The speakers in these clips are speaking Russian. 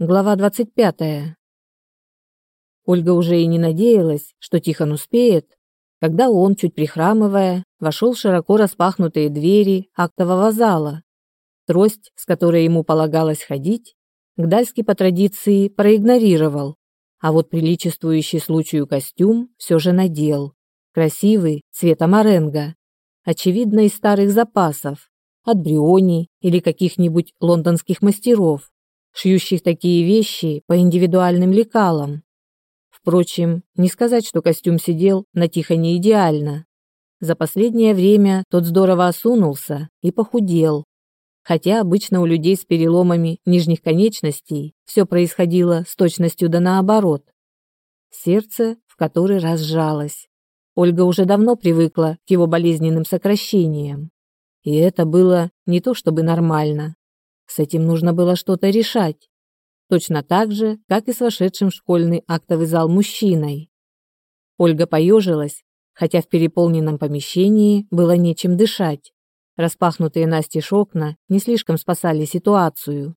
Глава 25. Ольга уже и не надеялась, что Тихон успеет, когда он, чуть прихрамывая, вошел в широко распахнутые двери актового зала. Трость, с которой ему полагалось ходить, Гдальский по традиции проигнорировал, а вот приличествующий случаю костюм все же надел. Красивый, цвета моренго, очевидно, из старых запасов, от Бриони или каких-нибудь лондонских мастеров шьющих такие вещи по индивидуальным лекалам. Впрочем, не сказать, что костюм сидел на Тихоне идеально. За последнее время тот здорово осунулся и похудел. Хотя обычно у людей с переломами нижних конечностей все происходило с точностью да наоборот. Сердце в который раз сжалось. Ольга уже давно привыкла к его болезненным сокращениям. И это было не то чтобы нормально. С этим нужно было что-то решать. Точно так же, как и с вошедшим в школьный актовый зал мужчиной. Ольга поежилась, хотя в переполненном помещении было нечем дышать. Распахнутые настежь окна не слишком спасали ситуацию.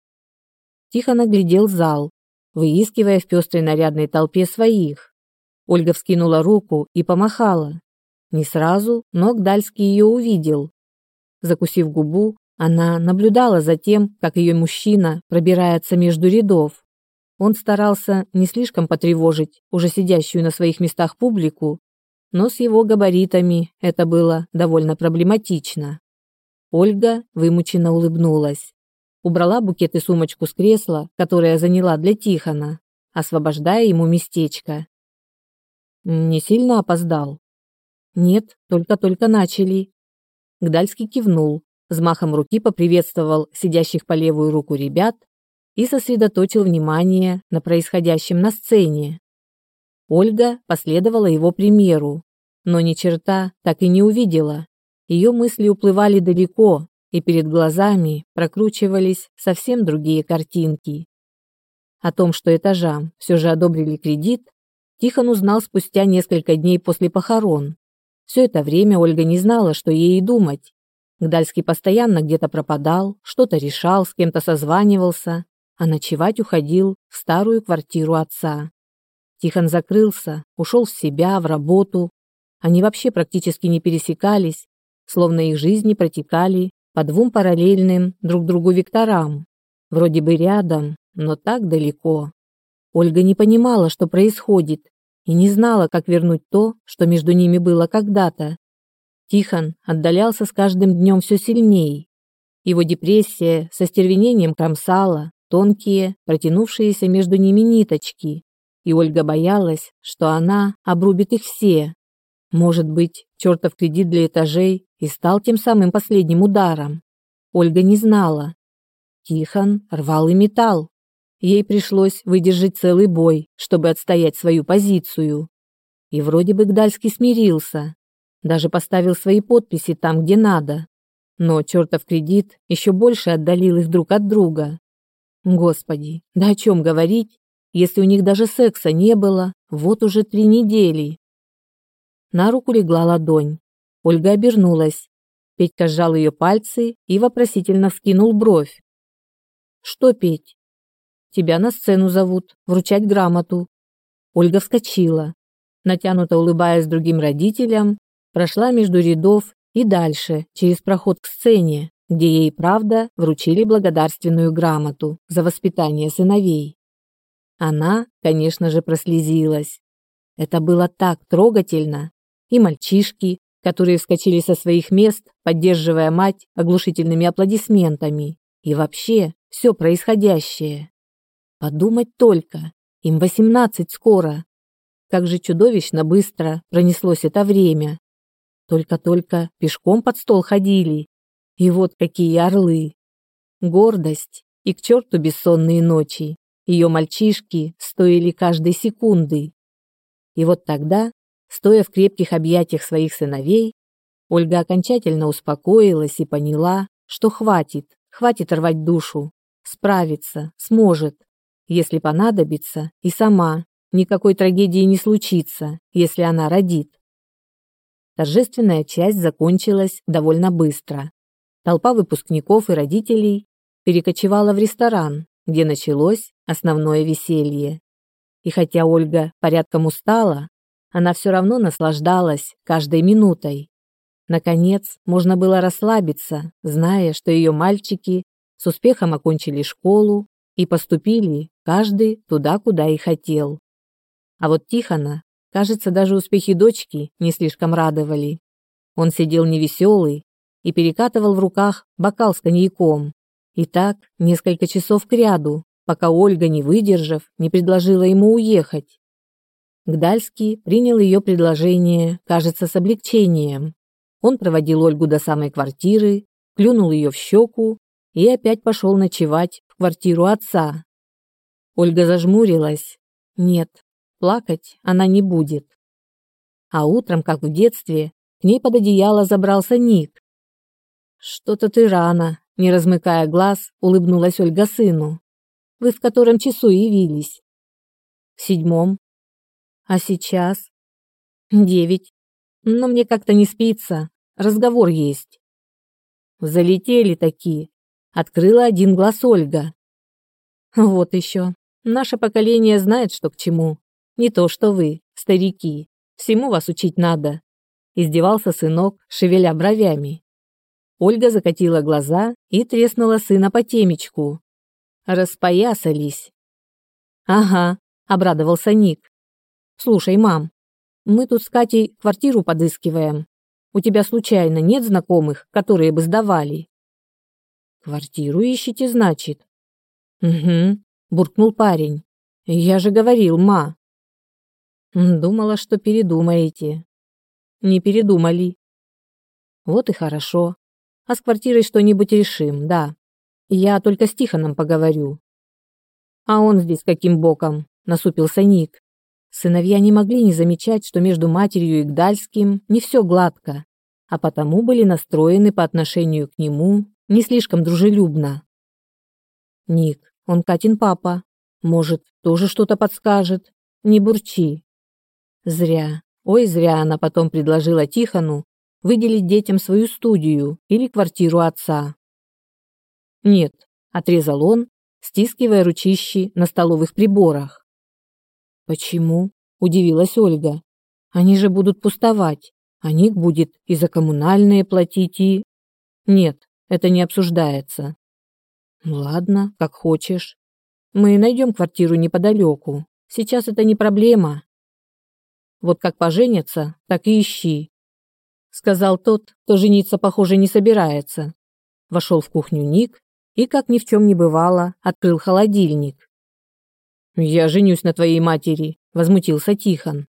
Тихо наглядел зал, выискивая в пестрой нарядной толпе своих. Ольга вскинула руку и помахала. Не сразу, но Гдальский ее увидел. Закусив губу, она наблюдала за тем, как ее мужчина пробирается между рядов. Он старался не слишком потревожить уже сидящую на своих местах публику, но с его габаритами это было довольно проблематично. Ольга вымученно улыбнулась. Убрала букет и сумочку с кресла, которое заняла для Тихона, освобождая ему местечко. Не сильно опоздал? Нет, только-только начали. Гдальский кивнул, взмахом руки поприветствовал сидящих по левую руку ребят и сосредоточил внимание на происходящем на сцене. Ольга последовала его примеру, но ни черта так и не увидела. Ее мысли уплывали далеко, и перед глазами прокручивались совсем другие картинки. О том, что этажам все же одобрили кредит, Тихон узнал спустя несколько дней после похорон. Все это время Ольга не знала, что ей и думать. Гдальский постоянно где-то пропадал, что-то решал, с кем-то созванивался, а ночевать уходил в старую квартиру отца. Тихон закрылся, ушел в себя, в работу. Они вообще практически не пересекались, словно их жизни протекали по двум параллельным друг другу векторам. Вроде бы рядом, но так далеко. Ольга не понимала, что происходит, и не знала, как вернуть то, что между ними было когда-то. Тихон отдалялся с каждым днем все сильнее. Его депрессия со стервенением кромсала тонкие, протянувшиеся между ними ниточки, и Ольга боялась, что она обрубит их все. Может быть, чертов кредит для этажей и стал тем самым последним ударом. Ольга не знала. Тихон рвал и металл. Ей пришлось выдержать целый бой, чтобы отстоять свою позицию. И вроде бы Гдальский смирился, даже поставил свои подписи там, где надо. Но чертов кредит еще больше отдалил их друг от друга. Господи, да о чем говорить, если у них даже секса не было вот уже три недели. На руку легла ладонь. Ольга обернулась. Петька сжал ее пальцы и вопросительно вскинул бровь. «Что, Петь?» «Тебя на сцену зовут, вручать грамоту». Ольга вскочила. Натянуто улыбаясь другим родителям, прошла между рядов и дальше, через проход к сцене, где ей, правда, вручили благодарственную грамоту за воспитание сыновей. Она, конечно же, прослезилась. Это было так трогательно. И мальчишки, которые вскочили со своих мест, поддерживая мать оглушительными аплодисментами. И вообще, все происходящее. Подумать только, им восемнадцать скоро. Как же чудовищно быстро пронеслось это время. Только-только пешком под стол ходили. И вот какие орлы. Гордость и к черту бессонные ночи. Ее мальчишки стоили каждой секунды. И вот тогда, стоя в крепких объятиях своих сыновей, Ольга окончательно успокоилась и поняла, что хватит, хватит рвать душу, справится, сможет, если понадобится, и сама. Никакой трагедии не случится, если она родит. Торжественная часть закончилась довольно быстро. Толпа выпускников и родителей перекочевала в ресторан, где началось основное веселье. И хотя Ольга порядком устала, она все равно наслаждалась каждой минутой. Наконец, можно было расслабиться, зная, что ее мальчики с успехом окончили школу и поступили каждый туда, куда и хотел. А вот Тихона, кажется, даже успехи дочки не слишком радовали. Он сидел невеселый и перекатывал в руках бокал с коньяком. И так несколько часов кряду, пока Ольга, не выдержав, не предложила ему уехать. Гдальский принял ее предложение, кажется, с облегчением. Он проводил Ольгу до самой квартиры, клюнул ее в щеку и опять пошел ночевать в квартиру отца. Ольга зажмурилась. Нет, плакать она не будет. А утром, как в детстве, к ней под одеяло забрался Ник. «Что-то ты рано», — не размыкая глаз, улыбнулась Ольга сыну. «Вы в котором часу явились?» «В седьмом». «А сейчас?» «Девять. Но мне как-то не спится. Разговор есть». «Залетели такие», — открыла один глаз Ольга. «Вот еще. Наше поколение знает, что к чему. Не то, что вы, старики. Всему вас учить надо издевался сынок, шевеля бровями. Ольга закатила глаза и треснула сына по темечку. Распоясались. Ага, обрадовался Ник. Слушай, мам, мы тут с Катей квартиру подыскиваем. У тебя случайно нет знакомых, которые бы сдавали? Квартиру ищете, значит? Угу, буркнул парень. Я же говорил, ма. Думала, что передумаете. Не передумали. Вот и хорошо. А с квартирой что-нибудь решим, да. Я только с Тихоном поговорю. А он здесь каким боком? Насупился Ник. Сыновья не могли не замечать, что между матерью и Гдальским не все гладко, а потому были настроены по отношению к нему не слишком дружелюбно. Ник, он Катин папа. Может, тоже что-то подскажет. Не бурчи. Зря. Ой, зря она потом предложила Тихону выделить детям свою студию или квартиру отца. Нет, отрезал он, стискивая ручищи на столовых приборах. Почему? удивилась Ольга. Они же будут пустовать. А Ник будет и за коммунальные платить и Нет, это не обсуждается. Ладно, как хочешь. Мы найдем квартиру неподалеку. Сейчас это не проблема. Вот как поженятся, так и ищи. Сказал тот, кто жениться, похоже, не собирается. Вошел в кухню Ник и, как ни в чем не бывало, открыл холодильник. «Я женюсь на твоей матери», — возмутился Тихон.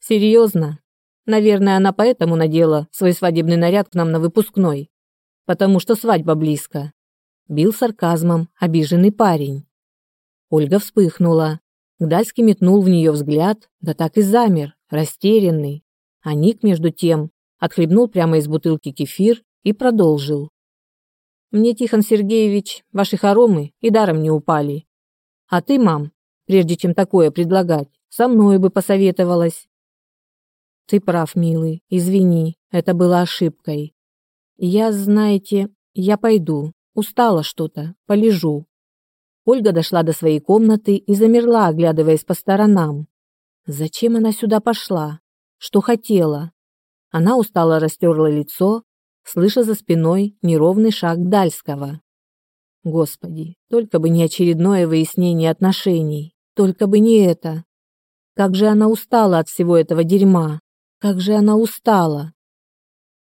«Серьезно? Наверное, она поэтому надела свой свадебный наряд к нам на выпускной. Потому что свадьба близко». Бил сарказмом обиженный парень. Ольга вспыхнула. Гдальский метнул в нее взгляд, да так и замер, растерянный. А Ник, между тем, отхлебнул прямо из бутылки кефир и продолжил. «Мне, Тихон Сергеевич, ваши хоромы и даром не упали. А ты, мам, прежде чем такое предлагать, со мной бы посоветовалась». «Ты прав, милый, извини, это было ошибкой. Я, знаете, я пойду, устала что-то, полежу. Ольга дошла до своей комнаты и замерла, оглядываясь по сторонам. Зачем она сюда пошла? Что хотела? Она устало растерла лицо, слыша за спиной неровный шаг Дальского. Господи, только бы не очередное выяснение отношений, только бы не это. Как же она устала от всего этого дерьма. Как же она устала.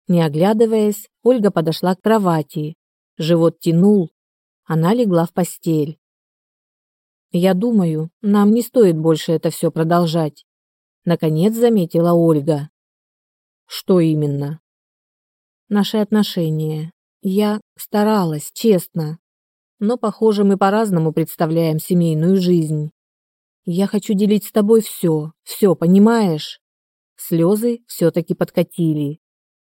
Не оглядываясь, Ольга подошла к кровати. Живот тянул. Она легла в постель. Я думаю, нам не стоит больше это все продолжать. Наконец заметила Ольга. Что именно? Наши отношения. Я старалась, честно. Но, похоже, мы по-разному представляем семейную жизнь. Я хочу делить с тобой все, все, понимаешь? Слезы все-таки подкатили.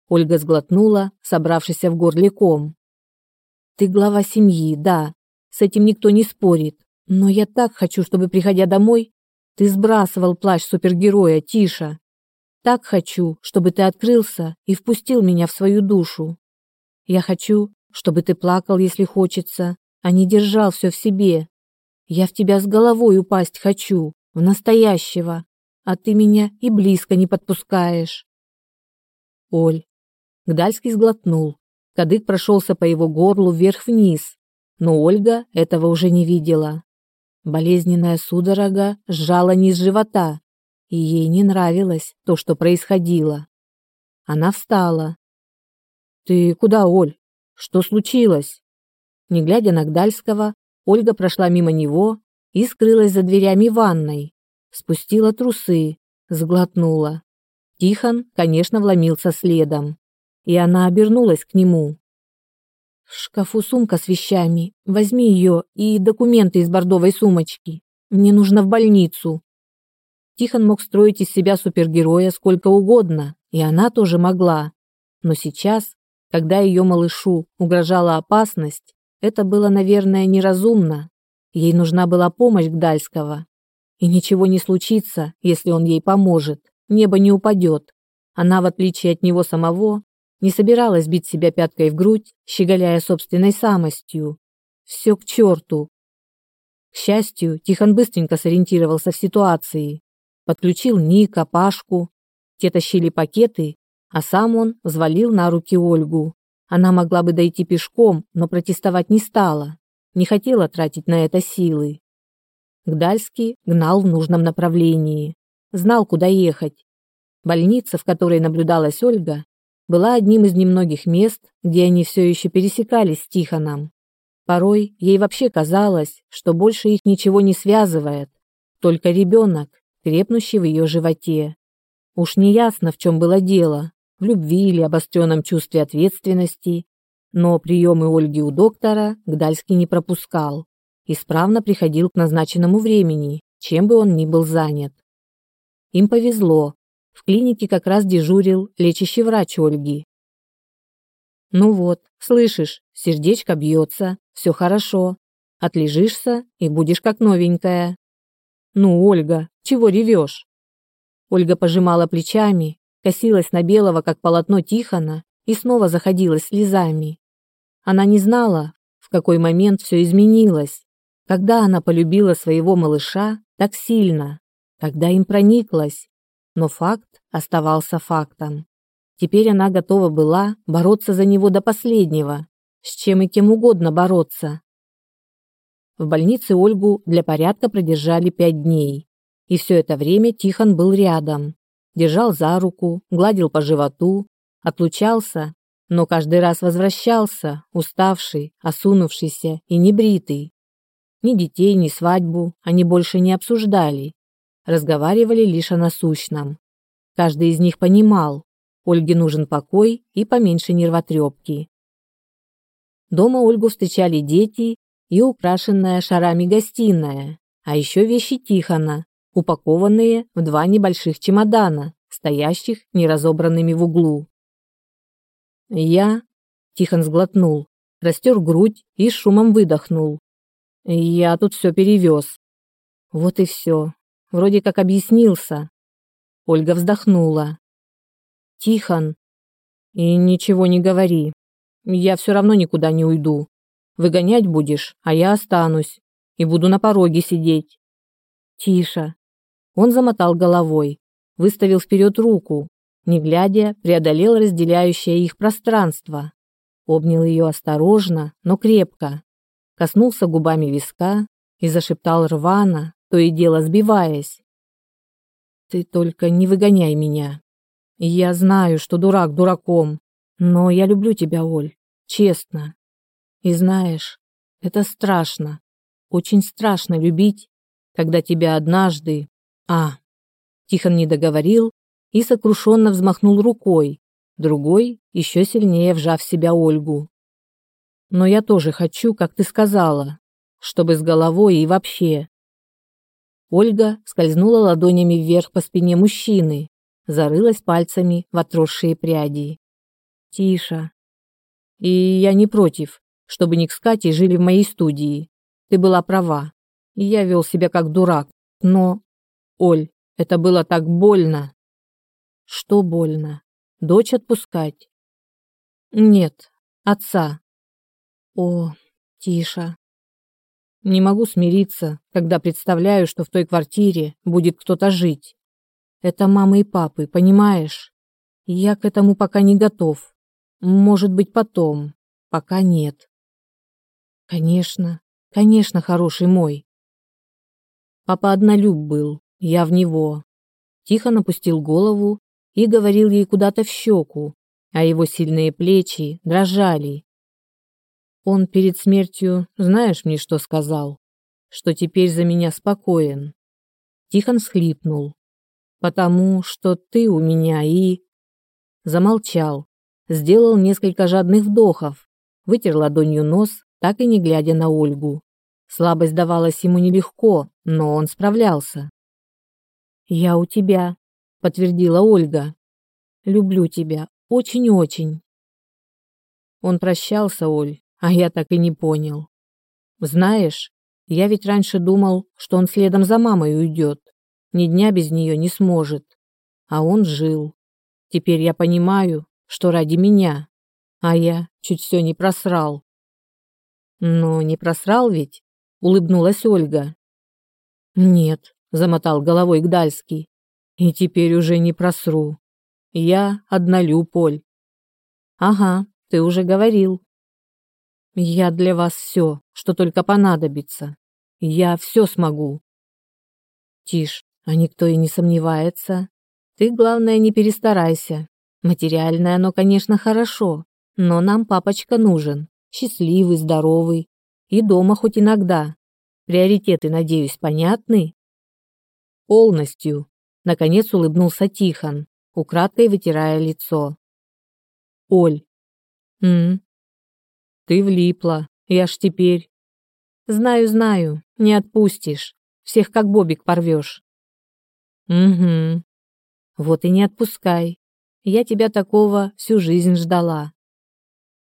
Ольга сглотнула, собравшись в горле ком. Ты глава семьи, да, с этим никто не спорит. Но я так хочу, чтобы, приходя домой, ты сбрасывал плащ супергероя, Тиша. Так хочу, чтобы ты открылся и впустил меня в свою душу. Я хочу, чтобы ты плакал, если хочется, а не держал все в себе. Я в тебя с головой упасть хочу, в настоящего, а ты меня и близко не подпускаешь. Оль. Гдальский сглотнул. Кадык прошелся по его горлу вверх-вниз, но Ольга этого уже не видела. Болезненная судорога сжала низ живота, и ей не нравилось то, что происходило. Она встала. «Ты куда, Оль? Что случилось?» Не глядя на Гдальского, Ольга прошла мимо него и скрылась за дверями ванной. Спустила трусы, сглотнула. Тихон, конечно, вломился следом. И она обернулась к нему. В шкафу сумка с вещами. Возьми ее и документы из бордовой сумочки. Мне нужно в больницу. Тихон мог строить из себя супергероя сколько угодно, и она тоже могла. Но сейчас, когда ее малышу угрожала опасность, это было, наверное, неразумно. Ей нужна была помощь Гдальского. И ничего не случится, если он ей поможет. Небо не упадет. Она, в отличие от него самого, не собиралась бить себя пяткой в грудь, щеголяя собственной самостью. Все к черту. К счастью, Тихон быстренько сориентировался в ситуации. Подключил Ника, Пашку. Те тащили пакеты, а сам он взвалил на руки Ольгу. Она могла бы дойти пешком, но протестовать не стала. Не хотела тратить на это силы. Гдальский гнал в нужном направлении. Знал, куда ехать. Больница, в которой наблюдалась Ольга, была одним из немногих мест, где они все еще пересекались с Тихоном. Порой ей вообще казалось, что больше их ничего не связывает, только ребенок, крепнущий в ее животе. Уж не ясно, в чем было дело, в любви или обостренном чувстве ответственности, но приемы Ольги у доктора Гдальский не пропускал, исправно приходил к назначенному времени, чем бы он ни был занят. Им повезло, в клинике как раз дежурил лечащий врач Ольги. Ну вот, слышишь, сердечко бьется, все хорошо. Отлежишься и будешь как новенькая. Ну, Ольга, чего ревешь? Ольга пожимала плечами, косилась на белого, как полотно Тихона, и снова заходилась слезами. Она не знала, в какой момент все изменилось, когда она полюбила своего малыша так сильно, когда им прониклась, но факт оставался фактом. Теперь она готова была бороться за него до последнего, с чем и кем угодно бороться. В больнице Ольгу для порядка продержали пять дней, и все это время Тихон был рядом, держал за руку, гладил по животу, отлучался, но каждый раз возвращался, уставший, осунувшийся и небритый. Ни детей, ни свадьбу они больше не обсуждали, разговаривали лишь о насущном. Каждый из них понимал, Ольге нужен покой и поменьше нервотрепки. Дома Ольгу встречали дети и украшенная шарами гостиная, а еще вещи Тихона, упакованные в два небольших чемодана, стоящих неразобранными в углу. Я, Тихон сглотнул, растер грудь и с шумом выдохнул. Я тут все перевез. Вот и все. Вроде как объяснился. Ольга вздохнула. Тихон. И ничего не говори. Я все равно никуда не уйду. Выгонять будешь, а я останусь. И буду на пороге сидеть. Тише. Он замотал головой, выставил вперед руку, не глядя, преодолел разделяющее их пространство. Обнял ее осторожно, но крепко. Коснулся губами виска и зашептал рвано, то и дело сбиваясь. Ты только не выгоняй меня. Я знаю, что дурак дураком, но я люблю тебя, Оль, честно. И знаешь, это страшно, очень страшно любить, когда тебя однажды... А, Тихон не договорил и сокрушенно взмахнул рукой, другой еще сильнее вжав в себя Ольгу. Но я тоже хочу, как ты сказала, чтобы с головой и вообще, Ольга скользнула ладонями вверх по спине мужчины, зарылась пальцами в отросшие пряди. «Тише. И я не против, чтобы Ник с Катей жили в моей студии. Ты была права. Я вел себя как дурак. Но, Оль, это было так больно». «Что больно? Дочь отпускать?» «Нет, отца». «О, тише. Не могу смириться, когда представляю, что в той квартире будет кто-то жить. Это мама и папы, понимаешь? Я к этому пока не готов. Может быть, потом. Пока нет. Конечно, конечно, хороший мой. Папа однолюб был, я в него. Тихо напустил голову и говорил ей куда-то в щеку, а его сильные плечи дрожали, он перед смертью, знаешь мне, что сказал? Что теперь за меня спокоен. Тихон схлипнул. Потому что ты у меня и... Замолчал. Сделал несколько жадных вдохов. Вытер ладонью нос, так и не глядя на Ольгу. Слабость давалась ему нелегко, но он справлялся. «Я у тебя», — подтвердила Ольга. «Люблю тебя, очень-очень». Он прощался, Оль, а я так и не понял. Знаешь, я ведь раньше думал, что он следом за мамой уйдет. Ни дня без нее не сможет. А он жил. Теперь я понимаю, что ради меня. А я чуть все не просрал. Но не просрал ведь? Улыбнулась Ольга. Нет, замотал головой Гдальский. И теперь уже не просру. Я однолюб, Поль. Ага, ты уже говорил. Я для вас все, что только понадобится. Я все смогу. Тишь, а никто и не сомневается. Ты, главное, не перестарайся. Материальное оно, конечно, хорошо, но нам папочка нужен. Счастливый, здоровый. И дома хоть иногда. Приоритеты, надеюсь, понятны? Полностью. Наконец улыбнулся Тихон, украдкой вытирая лицо. Оль. М, ты влипла. Я ж теперь... Знаю, знаю, не отпустишь. Всех как бобик порвешь. Угу. Вот и не отпускай. Я тебя такого всю жизнь ждала.